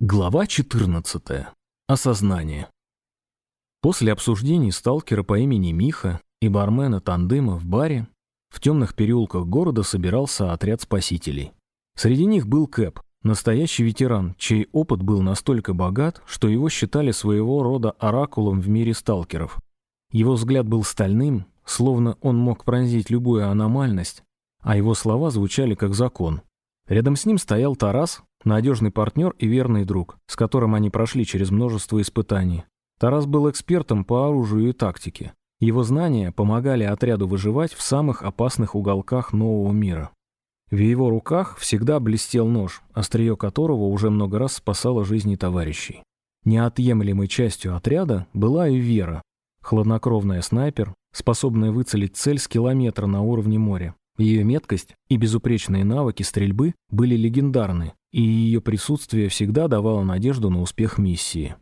Глава 14. Осознание. После обсуждений сталкера по имени Миха и бармена Тандыма в баре в темных переулках города собирался отряд спасителей. Среди них был Кэп, настоящий ветеран, чей опыт был настолько богат, что его считали своего рода оракулом в мире сталкеров. Его взгляд был стальным, словно он мог пронзить любую аномальность, а его слова звучали как закон. Рядом с ним стоял Тарас, надежный партнер и верный друг, с которым они прошли через множество испытаний. Тарас был экспертом по оружию и тактике. Его знания помогали отряду выживать в самых опасных уголках нового мира. В его руках всегда блестел нож, острие которого уже много раз спасало жизни товарищей. Неотъемлемой частью отряда была и Вера, хладнокровная снайпер, способная выцелить цель с километра на уровне моря. Ее меткость и безупречные навыки стрельбы были легендарны, и ее присутствие всегда давало надежду на успех миссии.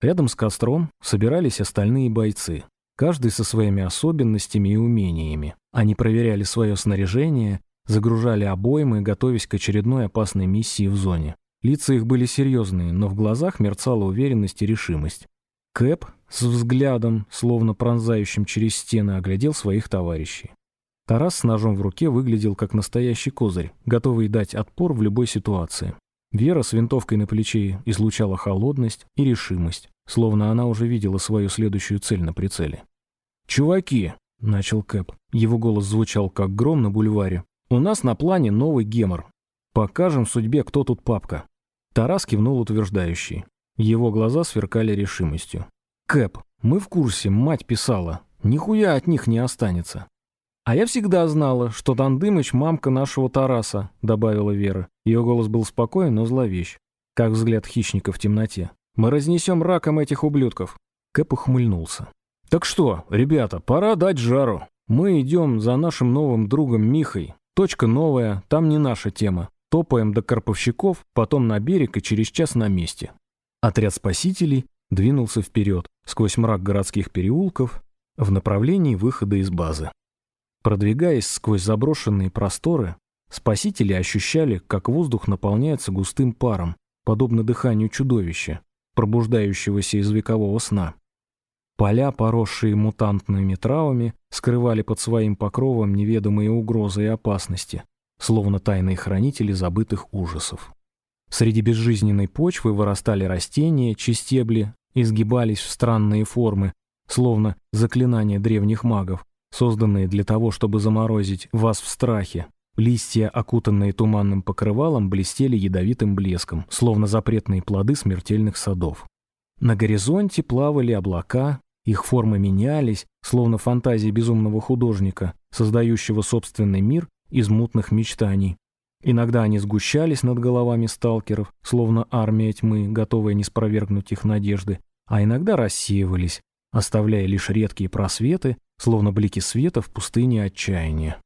Рядом с костром собирались остальные бойцы, каждый со своими особенностями и умениями. Они проверяли свое снаряжение, загружали обоймы, готовясь к очередной опасной миссии в зоне. Лица их были серьезные, но в глазах мерцала уверенность и решимость. Кэп с взглядом, словно пронзающим через стены, оглядел своих товарищей. Тарас с ножом в руке выглядел как настоящий козырь, готовый дать отпор в любой ситуации. Вера с винтовкой на плече излучала холодность и решимость, словно она уже видела свою следующую цель на прицеле. «Чуваки!» — начал Кэп. Его голос звучал как гром на бульваре. «У нас на плане новый гемор. Покажем судьбе, кто тут папка». Тарас кивнул утверждающий. Его глаза сверкали решимостью. «Кэп, мы в курсе, мать писала. Нихуя от них не останется. «А я всегда знала, что Тандымыч — мамка нашего Тараса», — добавила Вера. Ее голос был спокоен, но зловещ, как взгляд хищника в темноте. «Мы разнесем раком этих ублюдков». Кэп ухмыльнулся. «Так что, ребята, пора дать жару. Мы идем за нашим новым другом Михой. Точка новая, там не наша тема. Топаем до Карповщиков, потом на берег и через час на месте». Отряд спасителей двинулся вперед, сквозь мрак городских переулков, в направлении выхода из базы. Продвигаясь сквозь заброшенные просторы, спасители ощущали, как воздух наполняется густым паром, подобно дыханию чудовища, пробуждающегося из векового сна. Поля, поросшие мутантными травами, скрывали под своим покровом неведомые угрозы и опасности, словно тайные хранители забытых ужасов. Среди безжизненной почвы вырастали растения, чьи стебли изгибались в странные формы, словно заклинания древних магов, созданные для того, чтобы заморозить вас в страхе. Листья, окутанные туманным покрывалом, блестели ядовитым блеском, словно запретные плоды смертельных садов. На горизонте плавали облака, их формы менялись, словно фантазии безумного художника, создающего собственный мир из мутных мечтаний. Иногда они сгущались над головами сталкеров, словно армия тьмы, готовая не спровергнуть их надежды, а иногда рассеивались, оставляя лишь редкие просветы, словно блики света в пустыне отчаяния.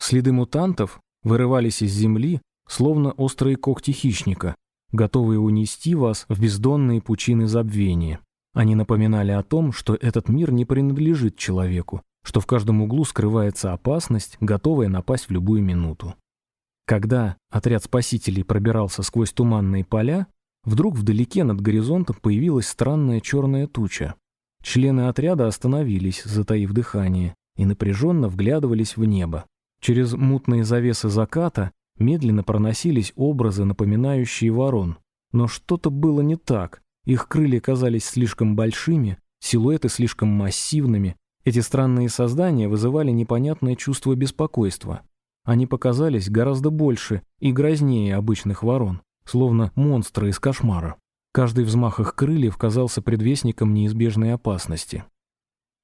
Следы мутантов вырывались из земли, словно острые когти хищника, готовые унести вас в бездонные пучины забвения. Они напоминали о том, что этот мир не принадлежит человеку, что в каждом углу скрывается опасность, готовая напасть в любую минуту. Когда отряд спасителей пробирался сквозь туманные поля, вдруг вдалеке над горизонтом появилась странная черная туча. Члены отряда остановились, затаив дыхание, и напряженно вглядывались в небо. Через мутные завесы заката медленно проносились образы, напоминающие ворон. Но что-то было не так. Их крылья казались слишком большими, силуэты слишком массивными. Эти странные создания вызывали непонятное чувство беспокойства. Они показались гораздо больше и грознее обычных ворон, словно монстры из кошмара. Каждый взмах их крыльев казался предвестником неизбежной опасности.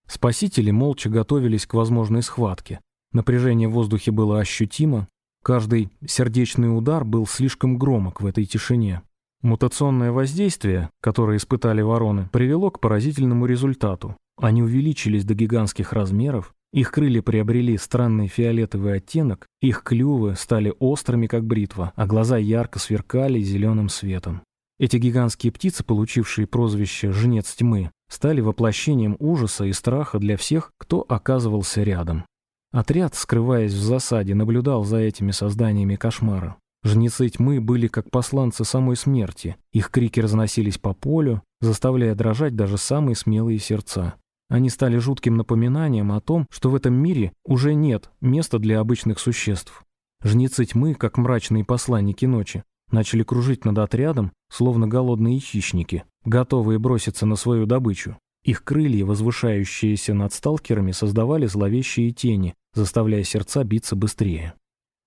Спасители молча готовились к возможной схватке. Напряжение в воздухе было ощутимо, каждый сердечный удар был слишком громок в этой тишине. Мутационное воздействие, которое испытали вороны, привело к поразительному результату. Они увеличились до гигантских размеров, их крылья приобрели странный фиолетовый оттенок, их клювы стали острыми, как бритва, а глаза ярко сверкали зеленым светом. Эти гигантские птицы, получившие прозвище «жнец тьмы», стали воплощением ужаса и страха для всех, кто оказывался рядом. Отряд, скрываясь в засаде, наблюдал за этими созданиями кошмара. Жнецы тьмы были как посланцы самой смерти. Их крики разносились по полю, заставляя дрожать даже самые смелые сердца. Они стали жутким напоминанием о том, что в этом мире уже нет места для обычных существ. Жнецы тьмы, как мрачные посланники ночи, начали кружить над отрядом, словно голодные хищники, готовые броситься на свою добычу. Их крылья, возвышающиеся над сталкерами, создавали зловещие тени, заставляя сердца биться быстрее.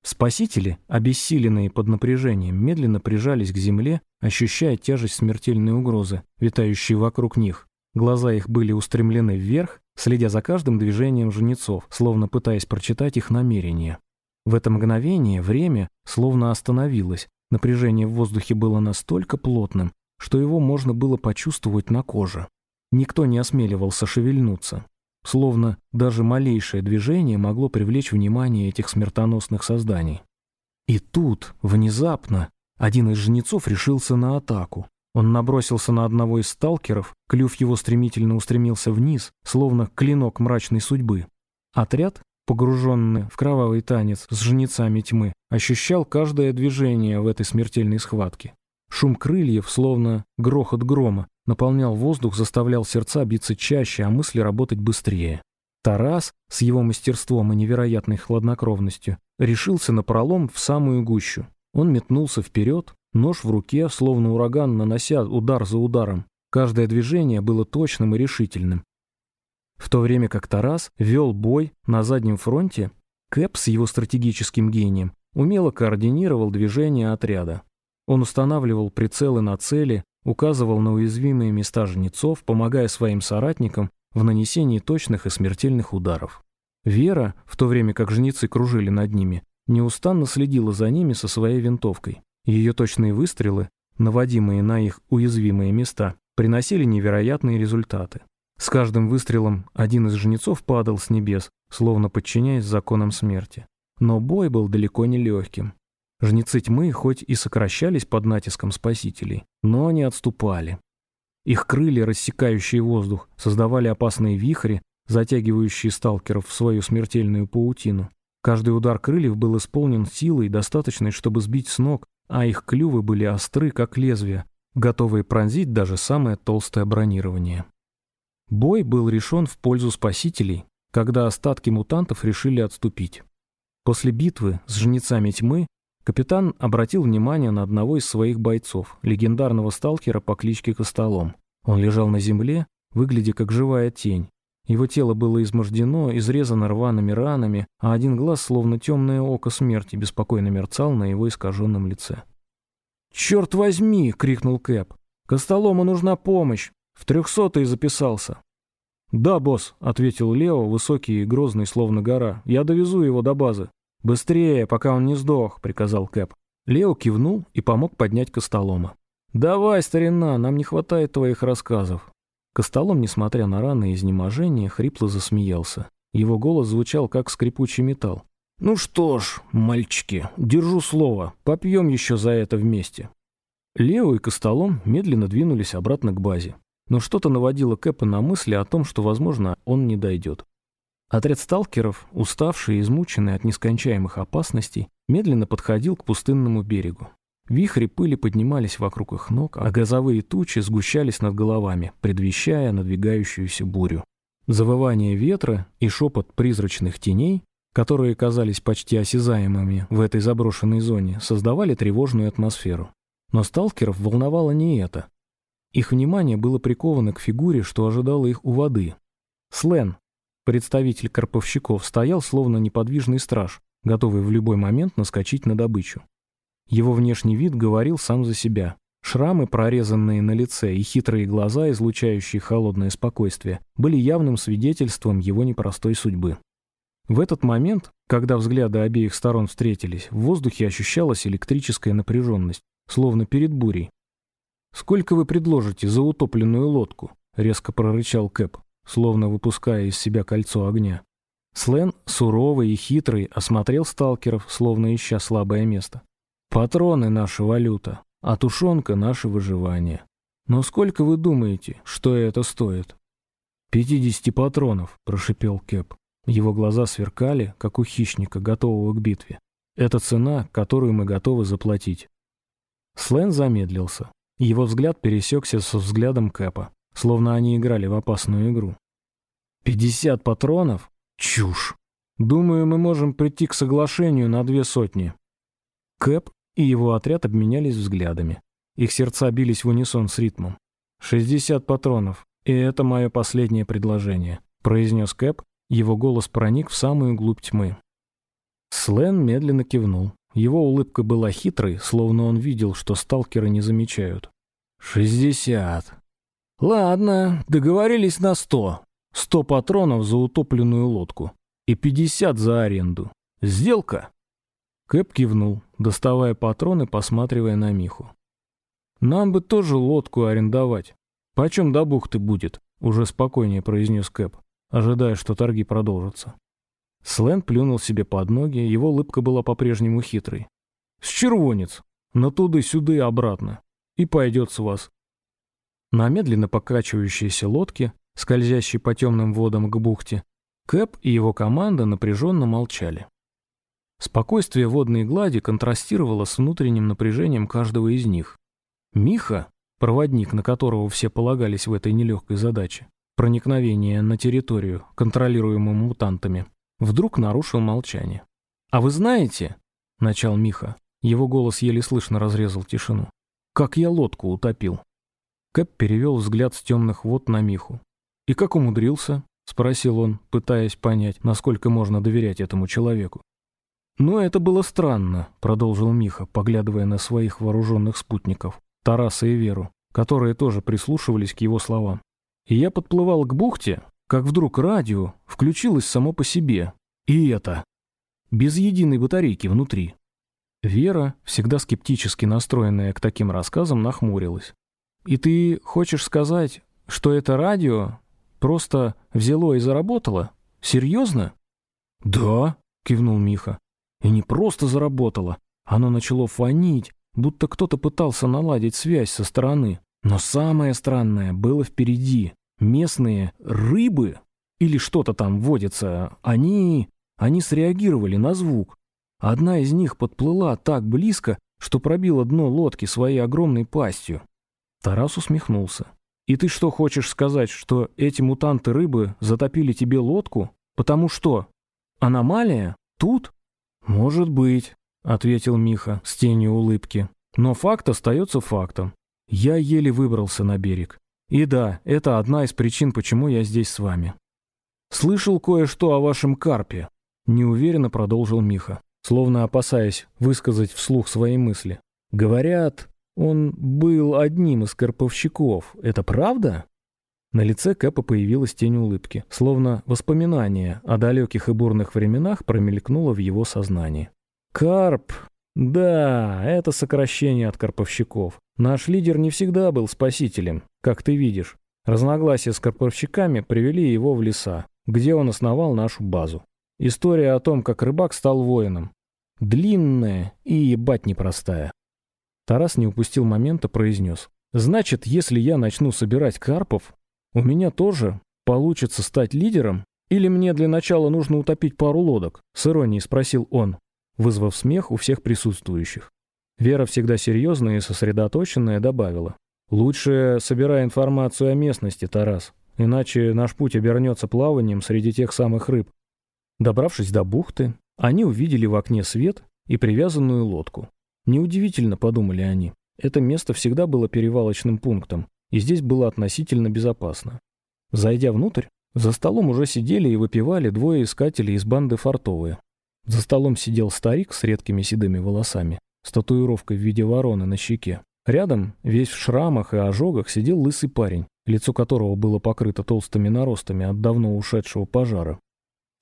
Спасители, обессиленные под напряжением, медленно прижались к земле, ощущая тяжесть смертельной угрозы, витающей вокруг них. Глаза их были устремлены вверх, следя за каждым движением жнецов, словно пытаясь прочитать их намерения. В это мгновение время словно остановилось, напряжение в воздухе было настолько плотным, что его можно было почувствовать на коже. Никто не осмеливался шевельнуться. Словно даже малейшее движение могло привлечь внимание этих смертоносных созданий. И тут, внезапно, один из жнецов решился на атаку. Он набросился на одного из сталкеров, клюв его стремительно устремился вниз, словно клинок мрачной судьбы. Отряд, погруженный в кровавый танец с жнецами тьмы, ощущал каждое движение в этой смертельной схватке. Шум крыльев, словно грохот грома, наполнял воздух, заставлял сердца биться чаще, а мысли работать быстрее. Тарас, с его мастерством и невероятной хладнокровностью, решился на пролом в самую гущу. Он метнулся вперед, нож в руке, словно ураган, нанося удар за ударом. Каждое движение было точным и решительным. В то время как Тарас вел бой на заднем фронте, Кэп с его стратегическим гением умело координировал движения отряда. Он устанавливал прицелы на цели, указывал на уязвимые места жнецов, помогая своим соратникам в нанесении точных и смертельных ударов. Вера, в то время как жнецы кружили над ними, неустанно следила за ними со своей винтовкой. Ее точные выстрелы, наводимые на их уязвимые места, приносили невероятные результаты. С каждым выстрелом один из жнецов падал с небес, словно подчиняясь законам смерти. Но бой был далеко не легким. Жнецы тьмы хоть и сокращались под натиском спасителей, но не отступали. Их крылья, рассекающие воздух, создавали опасные вихри, затягивающие сталкеров в свою смертельную паутину. Каждый удар крыльев был исполнен силой, достаточной, чтобы сбить с ног, а их клювы были остры, как лезвия, готовые пронзить даже самое толстое бронирование. Бой был решен в пользу спасителей, когда остатки мутантов решили отступить. После битвы с жнецами тьмы Капитан обратил внимание на одного из своих бойцов, легендарного сталкера по кличке Костолом. Он лежал на земле, выглядя как живая тень. Его тело было измождено, изрезано рваными ранами, а один глаз, словно темное око смерти, беспокойно мерцал на его искаженном лице. «Черт возьми!» — крикнул Кэп. «Костолому нужна помощь! В трехсотый записался!» «Да, босс», — ответил Лео, высокий и грозный, словно гора. «Я довезу его до базы». «Быстрее, пока он не сдох», — приказал Кэп. Лео кивнул и помог поднять Костолома. «Давай, старина, нам не хватает твоих рассказов». Костолом, несмотря на раны и изнеможение, хрипло засмеялся. Его голос звучал, как скрипучий металл. «Ну что ж, мальчики, держу слово, попьем еще за это вместе». Лео и Костолом медленно двинулись обратно к базе. Но что-то наводило Кэпа на мысли о том, что, возможно, он не дойдет. Отряд сталкеров, уставший и измученный от нескончаемых опасностей, медленно подходил к пустынному берегу. Вихри пыли поднимались вокруг их ног, а газовые тучи сгущались над головами, предвещая надвигающуюся бурю. Завывание ветра и шепот призрачных теней, которые казались почти осязаемыми в этой заброшенной зоне, создавали тревожную атмосферу. Но сталкеров волновало не это. Их внимание было приковано к фигуре, что ожидало их у воды. Слен, Представитель карповщиков стоял словно неподвижный страж, готовый в любой момент наскочить на добычу. Его внешний вид говорил сам за себя. Шрамы, прорезанные на лице, и хитрые глаза, излучающие холодное спокойствие, были явным свидетельством его непростой судьбы. В этот момент, когда взгляды обеих сторон встретились, в воздухе ощущалась электрическая напряженность, словно перед бурей. «Сколько вы предложите за утопленную лодку?» — резко прорычал Кэп словно выпуская из себя кольцо огня. Слен, суровый и хитрый, осмотрел сталкеров, словно ища слабое место. «Патроны — наша валюта, а тушенка — наше выживание. Но сколько вы думаете, что это стоит?» «Пятидесяти патронов», — прошипел Кэп. Его глаза сверкали, как у хищника, готового к битве. Это цена, которую мы готовы заплатить». Слен замедлился. Его взгляд пересекся со взглядом Кэпа, словно они играли в опасную игру. «Пятьдесят патронов? Чушь! Думаю, мы можем прийти к соглашению на две сотни». Кэп и его отряд обменялись взглядами. Их сердца бились в унисон с ритмом. «Шестьдесят патронов, и это мое последнее предложение», — произнес Кэп. Его голос проник в самую глубь тьмы. Слен медленно кивнул. Его улыбка была хитрой, словно он видел, что сталкеры не замечают. «Шестьдесят. Ладно, договорились на сто. Сто патронов за утопленную лодку. И пятьдесят за аренду. Сделка?» Кэп кивнул, доставая патроны, посматривая на Миху. «Нам бы тоже лодку арендовать. Почем до бухты будет?» — уже спокойнее произнес Кэп, ожидая, что торги продолжатся. Слен плюнул себе под ноги, его улыбка была по-прежнему хитрой. «С червонец! На туды-сюды и обратно. И пойдет с вас». На медленно покачивающейся лодке, скользящей по темным водам к бухте, Кэп и его команда напряженно молчали. Спокойствие водной глади контрастировало с внутренним напряжением каждого из них. Миха, проводник, на которого все полагались в этой нелегкой задаче, проникновение на территорию, контролируемую мутантами, Вдруг нарушил молчание. «А вы знаете...» — начал Миха. Его голос еле слышно разрезал тишину. «Как я лодку утопил?» Кэп перевел взгляд с темных вод на Миху. «И как умудрился?» — спросил он, пытаясь понять, насколько можно доверять этому человеку. «Ну, это было странно», — продолжил Миха, поглядывая на своих вооруженных спутников, Тараса и Веру, которые тоже прислушивались к его словам. «И я подплывал к бухте, как вдруг радио включилось само по себе. И это. Без единой батарейки внутри. Вера, всегда скептически настроенная к таким рассказам, нахмурилась. «И ты хочешь сказать, что это радио просто взяло и заработало? Серьезно?» «Да», — кивнул Миха. «И не просто заработало. Оно начало фонить, будто кто-то пытался наладить связь со стороны. Но самое странное было впереди. Местные рыбы или что-то там водится, они... они среагировали на звук. Одна из них подплыла так близко, что пробила дно лодки своей огромной пастью. Тарас усмехнулся. «И ты что хочешь сказать, что эти мутанты рыбы затопили тебе лодку? Потому что? Аномалия? Тут?» «Может быть», — ответил Миха с тенью улыбки. «Но факт остается фактом. Я еле выбрался на берег. И да, это одна из причин, почему я здесь с вами. Слышал кое-что о вашем карпе, неуверенно продолжил Миха, словно опасаясь высказать вслух свои мысли. Говорят, он был одним из карповщиков. Это правда? На лице Кэпа появилась тень улыбки, словно воспоминание о далеких и бурных временах промелькнуло в его сознании. «Карп да, это сокращение от карповщиков. Наш лидер не всегда был спасителем, как ты видишь. Разногласия с карповщиками привели его в леса, где он основал нашу базу. История о том, как рыбак стал воином. Длинная и ебать непростая. Тарас не упустил момента, произнес. «Значит, если я начну собирать карпов, у меня тоже получится стать лидером? Или мне для начала нужно утопить пару лодок?» С иронией спросил он вызвав смех у всех присутствующих. Вера, всегда серьезная и сосредоточенная, добавила. «Лучше собирай информацию о местности, Тарас, иначе наш путь обернется плаванием среди тех самых рыб». Добравшись до бухты, они увидели в окне свет и привязанную лодку. Неудивительно, подумали они. Это место всегда было перевалочным пунктом, и здесь было относительно безопасно. Зайдя внутрь, за столом уже сидели и выпивали двое искателей из банды Фартовые. За столом сидел старик с редкими седыми волосами, с татуировкой в виде вороны на щеке. Рядом, весь в шрамах и ожогах, сидел лысый парень, лицо которого было покрыто толстыми наростами от давно ушедшего пожара.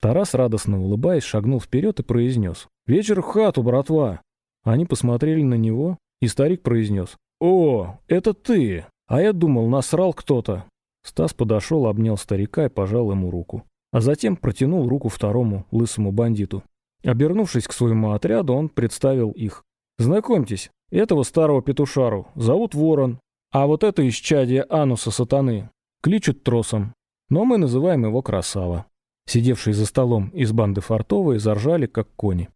Тарас, радостно улыбаясь, шагнул вперед и произнес. «Вечер в хату, братва!» Они посмотрели на него, и старик произнес. «О, это ты! А я думал, насрал кто-то!» Стас подошел, обнял старика и пожал ему руку. А затем протянул руку второму, лысому бандиту. Обернувшись к своему отряду, он представил их. «Знакомьтесь, этого старого петушару зовут Ворон, а вот это исчадие Ануса Сатаны кличут Тросом, но мы называем его Красава». Сидевшие за столом из банды Фартовой заржали, как кони.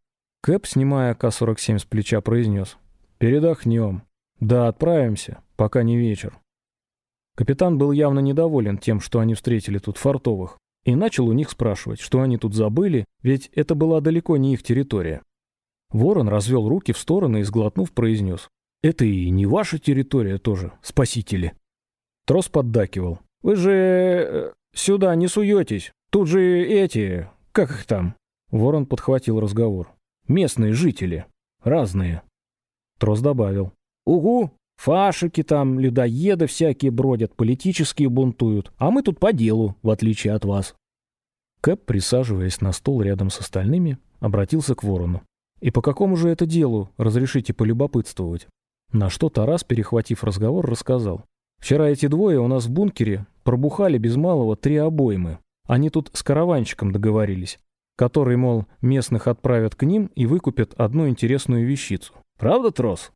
Кэп, снимая К-47 с плеча, произнес. «Передохнем. Да, отправимся, пока не вечер». Капитан был явно недоволен тем, что они встретили тут фартовых, и начал у них спрашивать, что они тут забыли, ведь это была далеко не их территория. Ворон развел руки в стороны и, сглотнув, произнес. «Это и не ваша территория тоже, спасители». Трос поддакивал. «Вы же э, сюда не суетесь. Тут же эти... Как их там?» Ворон подхватил разговор. «Местные жители. Разные». Трос добавил. «Угу, фашики там, людоеды всякие бродят, политические бунтуют, а мы тут по делу, в отличие от вас». Кэп, присаживаясь на стол рядом с остальными, обратился к ворону. «И по какому же это делу, разрешите полюбопытствовать?» На что Тарас, перехватив разговор, рассказал. «Вчера эти двое у нас в бункере пробухали без малого три обоймы. Они тут с караванчиком договорились, который, мол, местных отправят к ним и выкупят одну интересную вещицу. Правда, Трос?»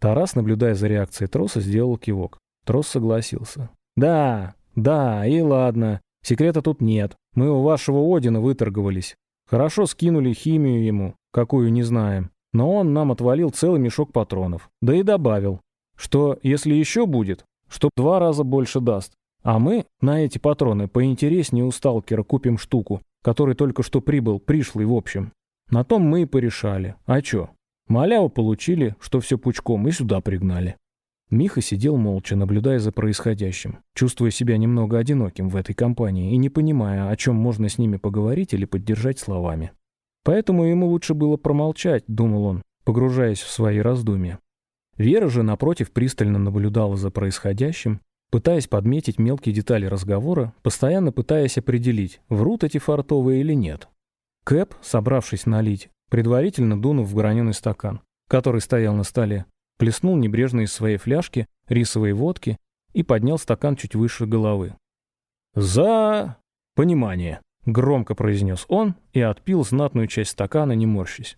Тарас, наблюдая за реакцией Троса, сделал кивок. Трос согласился. «Да, да, и ладно. Секрета тут нет. Мы у вашего Одина выторговались. Хорошо скинули химию ему, какую не знаем. Но он нам отвалил целый мешок патронов. Да и добавил, что если еще будет, что два раза больше даст. А мы на эти патроны поинтереснее у сталкера купим штуку, который только что прибыл, пришлый в общем. На том мы и порешали. А чё? Маляву получили, что все пучком, и сюда пригнали. Миха сидел молча, наблюдая за происходящим, чувствуя себя немного одиноким в этой компании и не понимая, о чем можно с ними поговорить или поддержать словами. Поэтому ему лучше было промолчать, думал он, погружаясь в свои раздумья. Вера же, напротив, пристально наблюдала за происходящим, пытаясь подметить мелкие детали разговора, постоянно пытаясь определить, врут эти фартовые или нет. Кэп, собравшись налить, предварительно дунув в граненый стакан, который стоял на столе, плеснул небрежно из своей фляжки рисовой водки и поднял стакан чуть выше головы. «За понимание!» — громко произнес он и отпил знатную часть стакана, не морщись.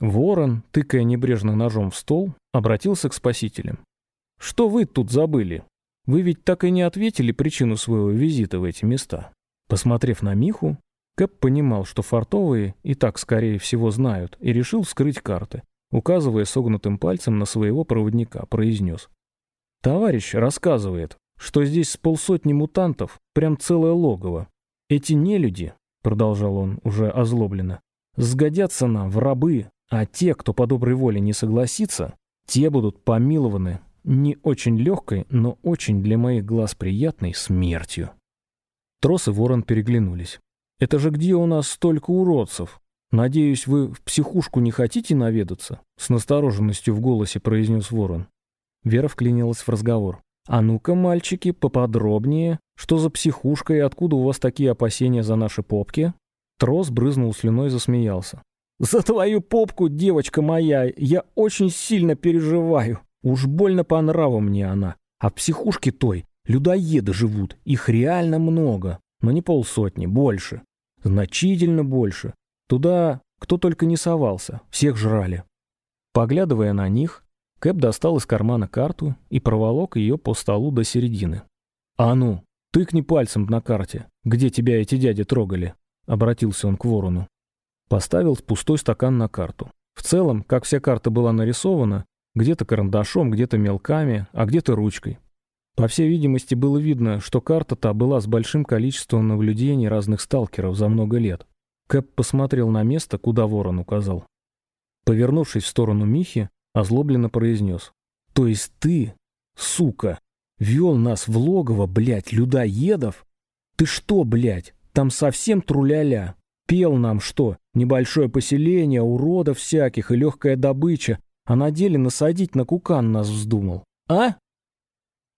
Ворон, тыкая небрежно ножом в стол, обратился к спасителям. «Что вы тут забыли? Вы ведь так и не ответили причину своего визита в эти места». Посмотрев на Миху, Кэп понимал, что фартовые и так, скорее всего, знают, и решил вскрыть карты. Указывая согнутым пальцем на своего проводника, произнес. «Товарищ рассказывает, что здесь с полсотни мутантов, прям целое логово. Эти нелюди, — продолжал он уже озлобленно, — сгодятся нам в рабы, а те, кто по доброй воле не согласится, те будут помилованы не очень легкой, но очень для моих глаз приятной смертью». Трос и Ворон переглянулись. Это же где у нас столько уродцев? Надеюсь, вы в психушку не хотите наведаться?» С настороженностью в голосе произнес ворон. Вера вклинилась в разговор. «А ну-ка, мальчики, поподробнее. Что за психушка и откуда у вас такие опасения за наши попки?» Трос брызнул слюной и засмеялся. «За твою попку, девочка моя, я очень сильно переживаю. Уж больно по нраву мне она. А в психушке той людоеды живут, их реально много, но не полсотни, больше. Значительно больше. Туда кто только не совался, всех жрали. Поглядывая на них, Кэп достал из кармана карту и проволок ее по столу до середины. «А ну, тыкни пальцем на карте, где тебя эти дяди трогали», — обратился он к ворону. Поставил пустой стакан на карту. В целом, как вся карта была нарисована, где-то карандашом, где-то мелками, а где-то ручкой. По всей видимости, было видно, что карта та была с большим количеством наблюдений разных сталкеров за много лет. Кэп посмотрел на место, куда ворон указал. Повернувшись в сторону Михи, озлобленно произнес. «То есть ты, сука, вел нас в логово, блядь, людоедов? Ты что, блядь, там совсем труляля? Пел нам что, небольшое поселение, уродов всяких и легкая добыча, а на деле насадить на кукан нас вздумал? А?»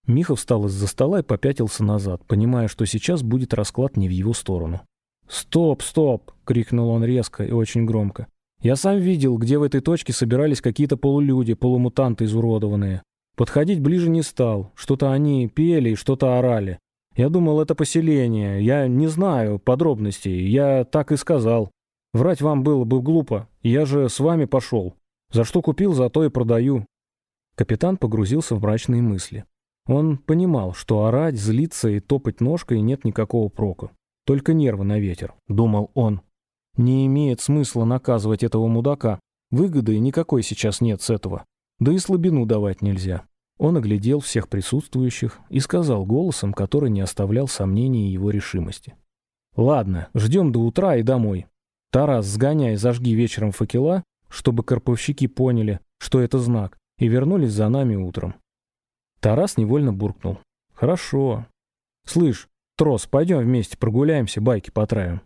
Миха встал из-за стола и попятился назад, понимая, что сейчас будет расклад не в его сторону. «Стоп, стоп!» — крикнул он резко и очень громко. «Я сам видел, где в этой точке собирались какие-то полулюди, полумутанты изуродованные. Подходить ближе не стал. Что-то они пели и что-то орали. Я думал, это поселение. Я не знаю подробностей. Я так и сказал. Врать вам было бы глупо. Я же с вами пошел. За что купил, за то и продаю». Капитан погрузился в мрачные мысли. Он понимал, что орать, злиться и топать ножкой нет никакого прока. Только нервы на ветер, думал он. Не имеет смысла наказывать этого мудака. Выгоды никакой сейчас нет с этого. Да и слабину давать нельзя. Он оглядел всех присутствующих и сказал голосом, который не оставлял сомнений его решимости. «Ладно, ждем до утра и домой. Тарас, сгоняй, зажги вечером факела, чтобы карповщики поняли, что это знак, и вернулись за нами утром». Тарас невольно буркнул. «Хорошо. Слышь, трос, пойдем вместе прогуляемся, байки потравим».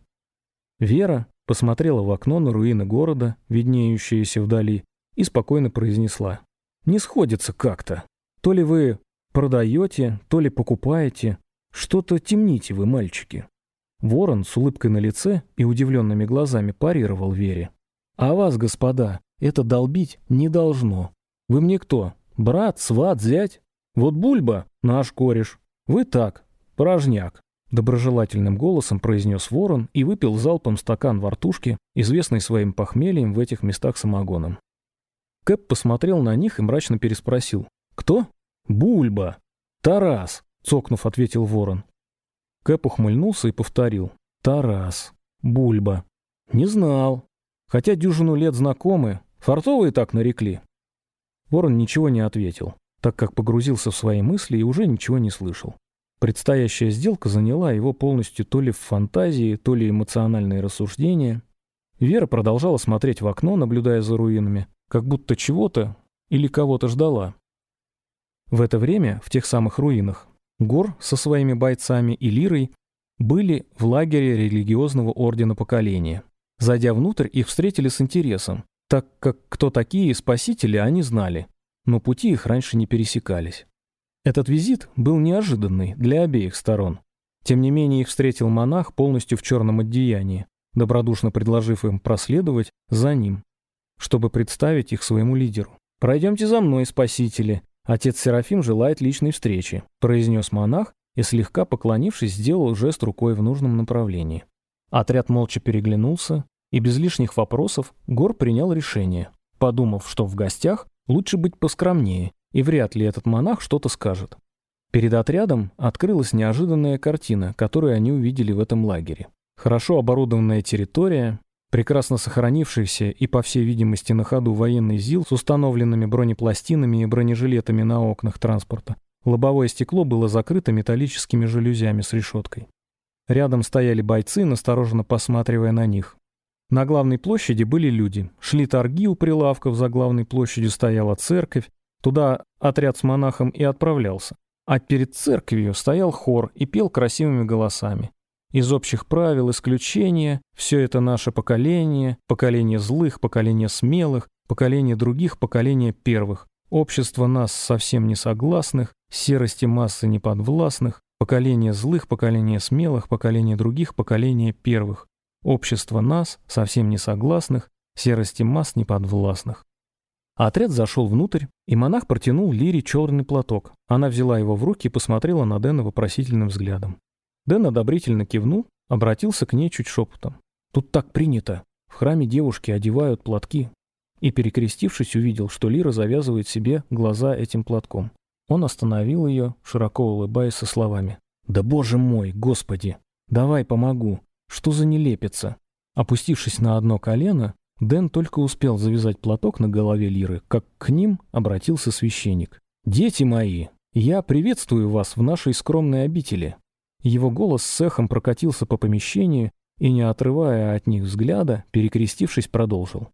Вера посмотрела в окно на руины города, виднеющиеся вдали, и спокойно произнесла. «Не сходится как-то. То ли вы продаете, то ли покупаете. Что-то темните вы, мальчики». Ворон с улыбкой на лице и удивленными глазами парировал Вере. «А вас, господа, это долбить не должно. Вы мне кто? Брат, сват, зять? Вот Бульба — наш кореш. Вы так, порожняк. Доброжелательным голосом произнес ворон и выпил залпом стакан вартушки, известный своим похмельем в этих местах самогоном. Кэп посмотрел на них и мрачно переспросил. «Кто?» «Бульба!» «Тарас!» — цокнув, ответил ворон. Кэп ухмыльнулся и повторил. «Тарас. Бульба. Не знал. Хотя дюжину лет знакомы. Фартовые так нарекли». Ворон ничего не ответил, так как погрузился в свои мысли и уже ничего не слышал. Предстоящая сделка заняла его полностью то ли в фантазии, то ли эмоциональные рассуждения. Вера продолжала смотреть в окно, наблюдая за руинами, как будто чего-то или кого-то ждала. В это время, в тех самых руинах, Гор со своими бойцами и Лирой были в лагере религиозного ордена поколения. Зайдя внутрь, их встретили с интересом, так как кто такие спасители они знали, но пути их раньше не пересекались. Этот визит был неожиданный для обеих сторон. Тем не менее их встретил монах полностью в черном одеянии, добродушно предложив им проследовать за ним, чтобы представить их своему лидеру. «Пройдемте за мной, спасители. Отец Серафим желает личной встречи», произнес монах и, слегка поклонившись, сделал жест рукой в нужном направлении. Отряд молча переглянулся, и без лишних вопросов Гор принял решение, подумав, что в гостях лучше быть поскромнее и вряд ли этот монах что-то скажет. Перед отрядом открылась неожиданная картина, которую они увидели в этом лагере. Хорошо оборудованная территория, прекрасно сохранившийся и, по всей видимости, на ходу военный ЗИЛ с установленными бронепластинами и бронежилетами на окнах транспорта. Лобовое стекло было закрыто металлическими жалюзями с решеткой. Рядом стояли бойцы, настороженно посматривая на них. На главной площади были люди. Шли торги у прилавков, за главной площадью стояла церковь, Туда отряд с монахом и отправлялся. А перед церковью стоял хор и пел красивыми голосами. Из общих правил исключения все это наше поколение, поколение злых, поколение смелых, поколение других, поколение первых, общество нас совсем не согласных, серости массы неподвластных, поколение злых, поколение смелых, поколение других, поколение первых, общество нас совсем не согласных, серости масс неподвластных. А отряд зашел внутрь, и монах протянул Лире черный платок. Она взяла его в руки и посмотрела на Дэна вопросительным взглядом. Дэн одобрительно кивнул, обратился к ней чуть шепотом. «Тут так принято. В храме девушки одевают платки». И, перекрестившись, увидел, что Лира завязывает себе глаза этим платком. Он остановил ее, широко улыбаясь со словами. «Да боже мой, господи! Давай помогу! Что за нелепица?» Опустившись на одно колено, Дэн только успел завязать платок на голове Лиры, как к ним обратился священник. «Дети мои, я приветствую вас в нашей скромной обители». Его голос с эхом прокатился по помещению и, не отрывая от них взгляда, перекрестившись, продолжил.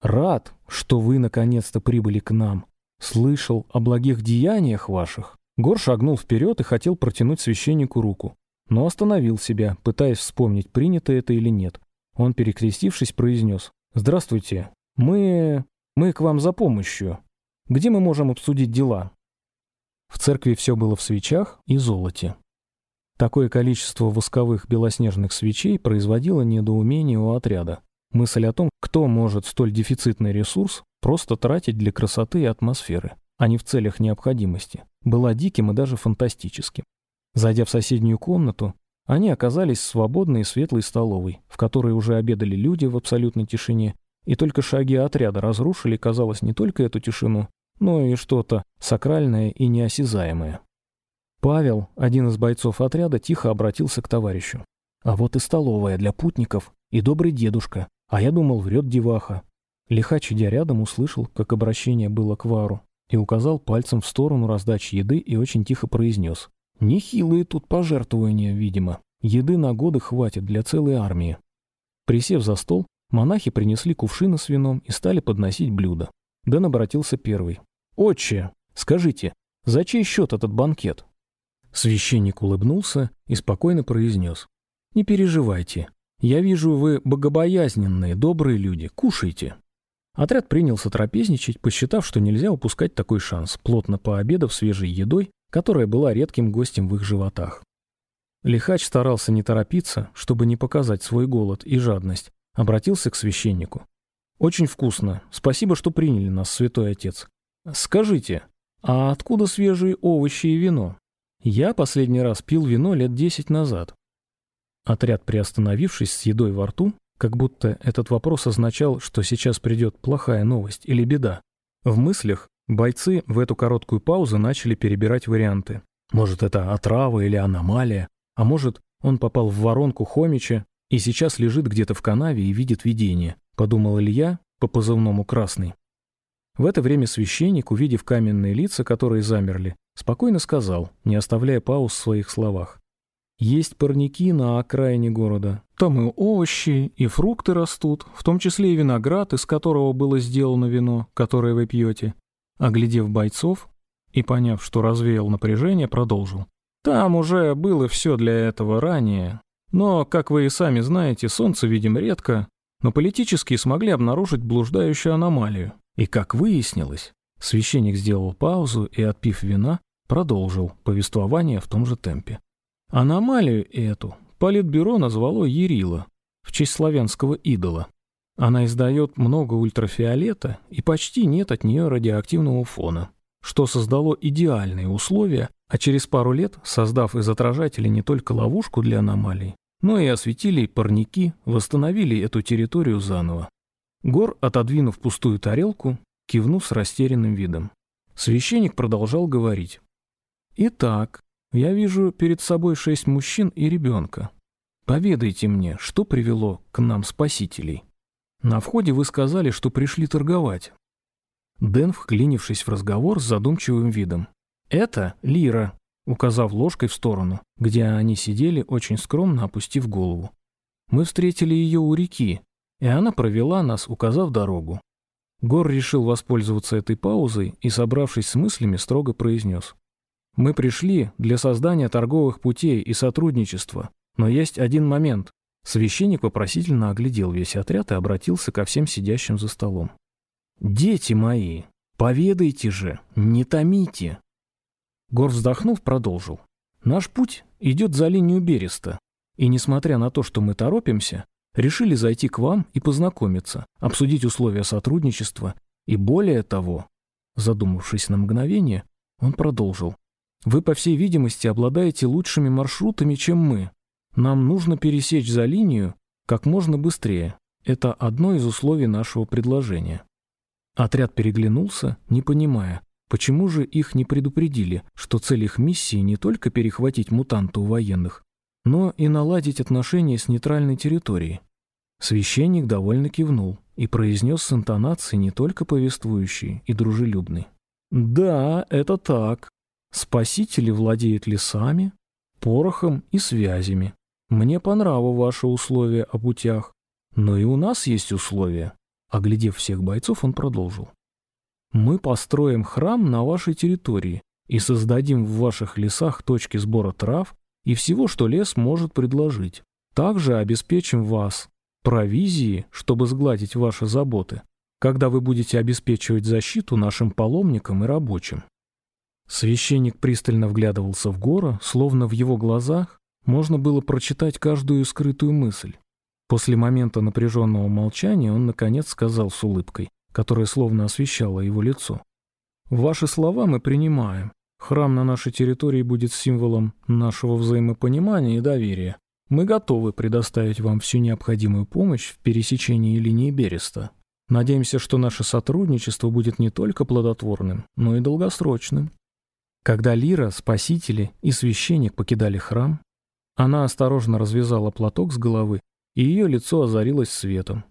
«Рад, что вы наконец-то прибыли к нам. Слышал о благих деяниях ваших». Гор шагнул вперед и хотел протянуть священнику руку, но остановил себя, пытаясь вспомнить, принято это или нет. Он, перекрестившись, произнес «Здравствуйте. Мы... мы к вам за помощью. Где мы можем обсудить дела?» В церкви все было в свечах и золоте. Такое количество восковых белоснежных свечей производило недоумение у отряда. Мысль о том, кто может столь дефицитный ресурс просто тратить для красоты и атмосферы, а не в целях необходимости, была диким и даже фантастическим. Зайдя в соседнюю комнату, они оказались в свободной и светлой столовой, в которой уже обедали люди в абсолютной тишине, и только шаги отряда разрушили, казалось, не только эту тишину, но и что-то сакральное и неосязаемое. Павел, один из бойцов отряда, тихо обратился к товарищу. «А вот и столовая для путников и добрый дедушка, а я думал, врет деваха». Лихач, идя рядом, услышал, как обращение было к Вару, и указал пальцем в сторону раздачи еды и очень тихо произнес. «Нехилые тут пожертвования, видимо. Еды на годы хватит для целой армии». Присев за стол, монахи принесли кувшины с вином и стали подносить блюда. Дэн обратился первый. «Отче, скажите, за чей счет этот банкет?» Священник улыбнулся и спокойно произнес. «Не переживайте. Я вижу, вы богобоязненные, добрые люди. Кушайте». Отряд принялся трапезничать, посчитав, что нельзя упускать такой шанс, плотно пообедав свежей едой, которая была редким гостем в их животах. Лихач старался не торопиться, чтобы не показать свой голод и жадность, обратился к священнику. «Очень вкусно. Спасибо, что приняли нас, святой отец. Скажите, а откуда свежие овощи и вино? Я последний раз пил вино лет десять назад». Отряд, приостановившись с едой во рту, как будто этот вопрос означал, что сейчас придет плохая новость или беда. В мыслях бойцы в эту короткую паузу начали перебирать варианты. Может, это отрава или аномалия, а может, он попал в воронку Хомича и сейчас лежит где-то в канаве и видит видение, подумал Илья по позывному «Красный». В это время священник, увидев каменные лица, которые замерли, спокойно сказал, не оставляя пауз в своих словах. Есть парники на окраине города. Там и овощи, и фрукты растут, в том числе и виноград, из которого было сделано вино, которое вы пьете. Оглядев бойцов и поняв, что развеял напряжение, продолжил. Там уже было все для этого ранее. Но, как вы и сами знаете, солнце видим редко, но политические смогли обнаружить блуждающую аномалию. И, как выяснилось, священник сделал паузу и, отпив вина, продолжил повествование в том же темпе. Аномалию эту Политбюро назвало Ерила в честь славянского идола. Она издает много ультрафиолета и почти нет от нее радиоактивного фона, что создало идеальные условия, а через пару лет, создав из отражателя не только ловушку для аномалий, но и осветили парники, восстановили эту территорию заново. Гор, отодвинув пустую тарелку, кивнул с растерянным видом. Священник продолжал говорить. «Итак, я вижу перед собой шесть мужчин и ребенка. Поведайте мне, что привело к нам спасителей. На входе вы сказали, что пришли торговать. Дэн, вклинившись в разговор с задумчивым видом. «Это Лира», указав ложкой в сторону, где они сидели, очень скромно опустив голову. «Мы встретили ее у реки, и она провела нас, указав дорогу». Гор решил воспользоваться этой паузой и, собравшись с мыслями, строго произнес. Мы пришли для создания торговых путей и сотрудничества, но есть один момент. Священник вопросительно оглядел весь отряд и обратился ко всем сидящим за столом. «Дети мои, поведайте же, не томите!» Гор вздохнув, продолжил. «Наш путь идет за линию Береста, и, несмотря на то, что мы торопимся, решили зайти к вам и познакомиться, обсудить условия сотрудничества, и более того...» Задумавшись на мгновение, он продолжил. Вы, по всей видимости, обладаете лучшими маршрутами, чем мы. Нам нужно пересечь за линию как можно быстрее. Это одно из условий нашего предложения». Отряд переглянулся, не понимая, почему же их не предупредили, что цель их миссии не только перехватить мутанта у военных, но и наладить отношения с нейтральной территорией. Священник довольно кивнул и произнес с интонацией не только повествующей и дружелюбной. «Да, это так. Спасители владеют лесами, порохом и связями. Мне по нраву ваши условия о путях. Но и у нас есть условия. Оглядев всех бойцов, он продолжил. Мы построим храм на вашей территории и создадим в ваших лесах точки сбора трав и всего, что лес может предложить. Также обеспечим вас провизией, чтобы сгладить ваши заботы, когда вы будете обеспечивать защиту нашим паломникам и рабочим. Священник пристально вглядывался в Гора, словно в его глазах можно было прочитать каждую скрытую мысль. После момента напряженного молчания он, наконец, сказал с улыбкой, которая словно освещала его лицо. «Ваши слова мы принимаем. Храм на нашей территории будет символом нашего взаимопонимания и доверия. Мы готовы предоставить вам всю необходимую помощь в пересечении линии Береста. Надеемся, что наше сотрудничество будет не только плодотворным, но и долгосрочным. Когда Лира, спасители и священник покидали храм, она осторожно развязала платок с головы и ее лицо озарилось светом.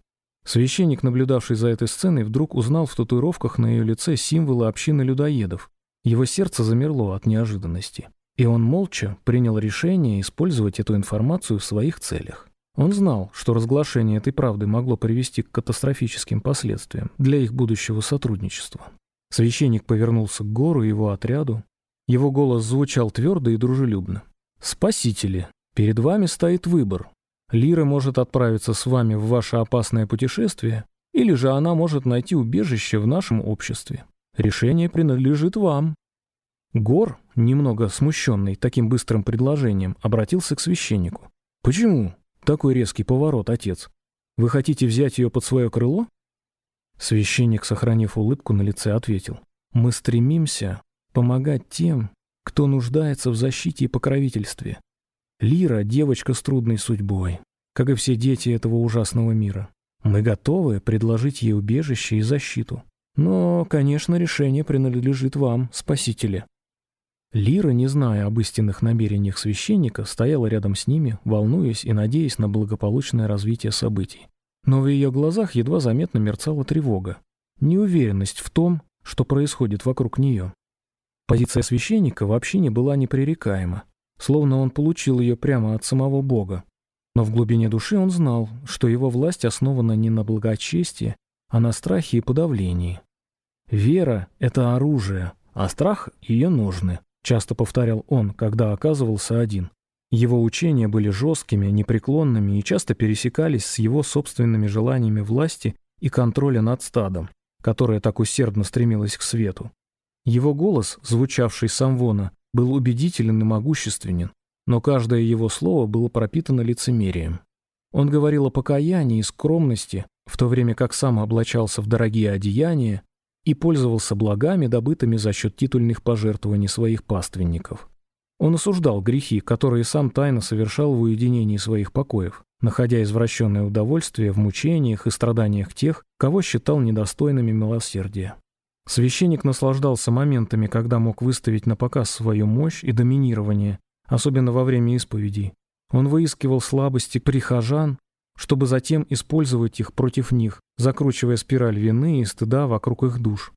Священник, наблюдавший за этой сценой, вдруг узнал в татуировках на ее лице символы общины людоедов. Его сердце замерло от неожиданности, и он молча принял решение использовать эту информацию в своих целях. Он знал, что разглашение этой правды могло привести к катастрофическим последствиям для их будущего сотрудничества. Священник повернулся к гору и его отряду. Его голос звучал твердо и дружелюбно. «Спасители, перед вами стоит выбор. Лира может отправиться с вами в ваше опасное путешествие, или же она может найти убежище в нашем обществе. Решение принадлежит вам». Гор, немного смущенный таким быстрым предложением, обратился к священнику. «Почему?» Такой резкий поворот, отец. Вы хотите взять ее под свое крыло? Священник, сохранив улыбку на лице, ответил. Мы стремимся помогать тем, кто нуждается в защите и покровительстве. Лира — девочка с трудной судьбой, как и все дети этого ужасного мира. Мы готовы предложить ей убежище и защиту. Но, конечно, решение принадлежит вам, спасители. Лира, не зная об истинных намерениях священника, стояла рядом с ними, волнуясь и надеясь на благополучное развитие событий. Но в ее глазах едва заметно мерцала тревога, неуверенность в том, что происходит вокруг нее. Позиция священника вообще не была непререкаема, словно он получил ее прямо от самого Бога. Но в глубине души он знал, что его власть основана не на благочестии, а на страхе и подавлении. Вера — это оружие, а страх — ее ножны часто повторял он, когда оказывался один. Его учения были жесткими, непреклонными и часто пересекались с его собственными желаниями власти и контроля над стадом, которое так усердно стремилось к свету. Его голос, звучавший с Амвона, был убедителен и могущественен, но каждое его слово было пропитано лицемерием. Он говорил о покаянии и скромности, в то время как сам облачался в дорогие одеяния и пользовался благами, добытыми за счет титульных пожертвований своих паственников. Он осуждал грехи, которые сам тайно совершал в уединении своих покоев, находя извращенное удовольствие в мучениях и страданиях тех, кого считал недостойными милосердия. Священник наслаждался моментами, когда мог выставить на показ свою мощь и доминирование, особенно во время исповедей. Он выискивал слабости прихожан чтобы затем использовать их против них, закручивая спираль вины и стыда вокруг их душ.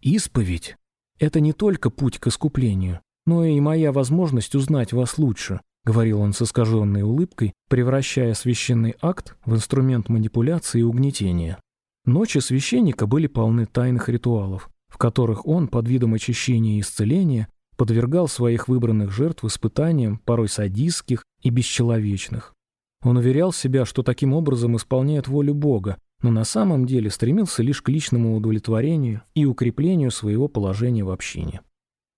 Исповедь — это не только путь к искуплению, но и моя возможность узнать вас лучше, говорил он с искаженной улыбкой, превращая священный акт в инструмент манипуляции и угнетения. Ночи священника были полны тайных ритуалов, в которых он, под видом очищения и исцеления, подвергал своих выбранных жертв испытаниям, порой садистских и бесчеловечных. Он уверял себя, что таким образом исполняет волю Бога, но на самом деле стремился лишь к личному удовлетворению и укреплению своего положения в общине.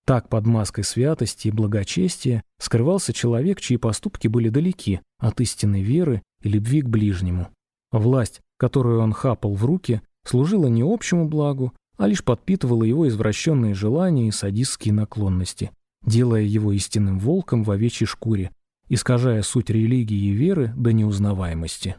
Так под маской святости и благочестия скрывался человек, чьи поступки были далеки от истинной веры и любви к ближнему. Власть, которую он хапал в руки, служила не общему благу, а лишь подпитывала его извращенные желания и садистские наклонности, делая его истинным волком в овечьей шкуре, искажая суть религии и веры до неузнаваемости.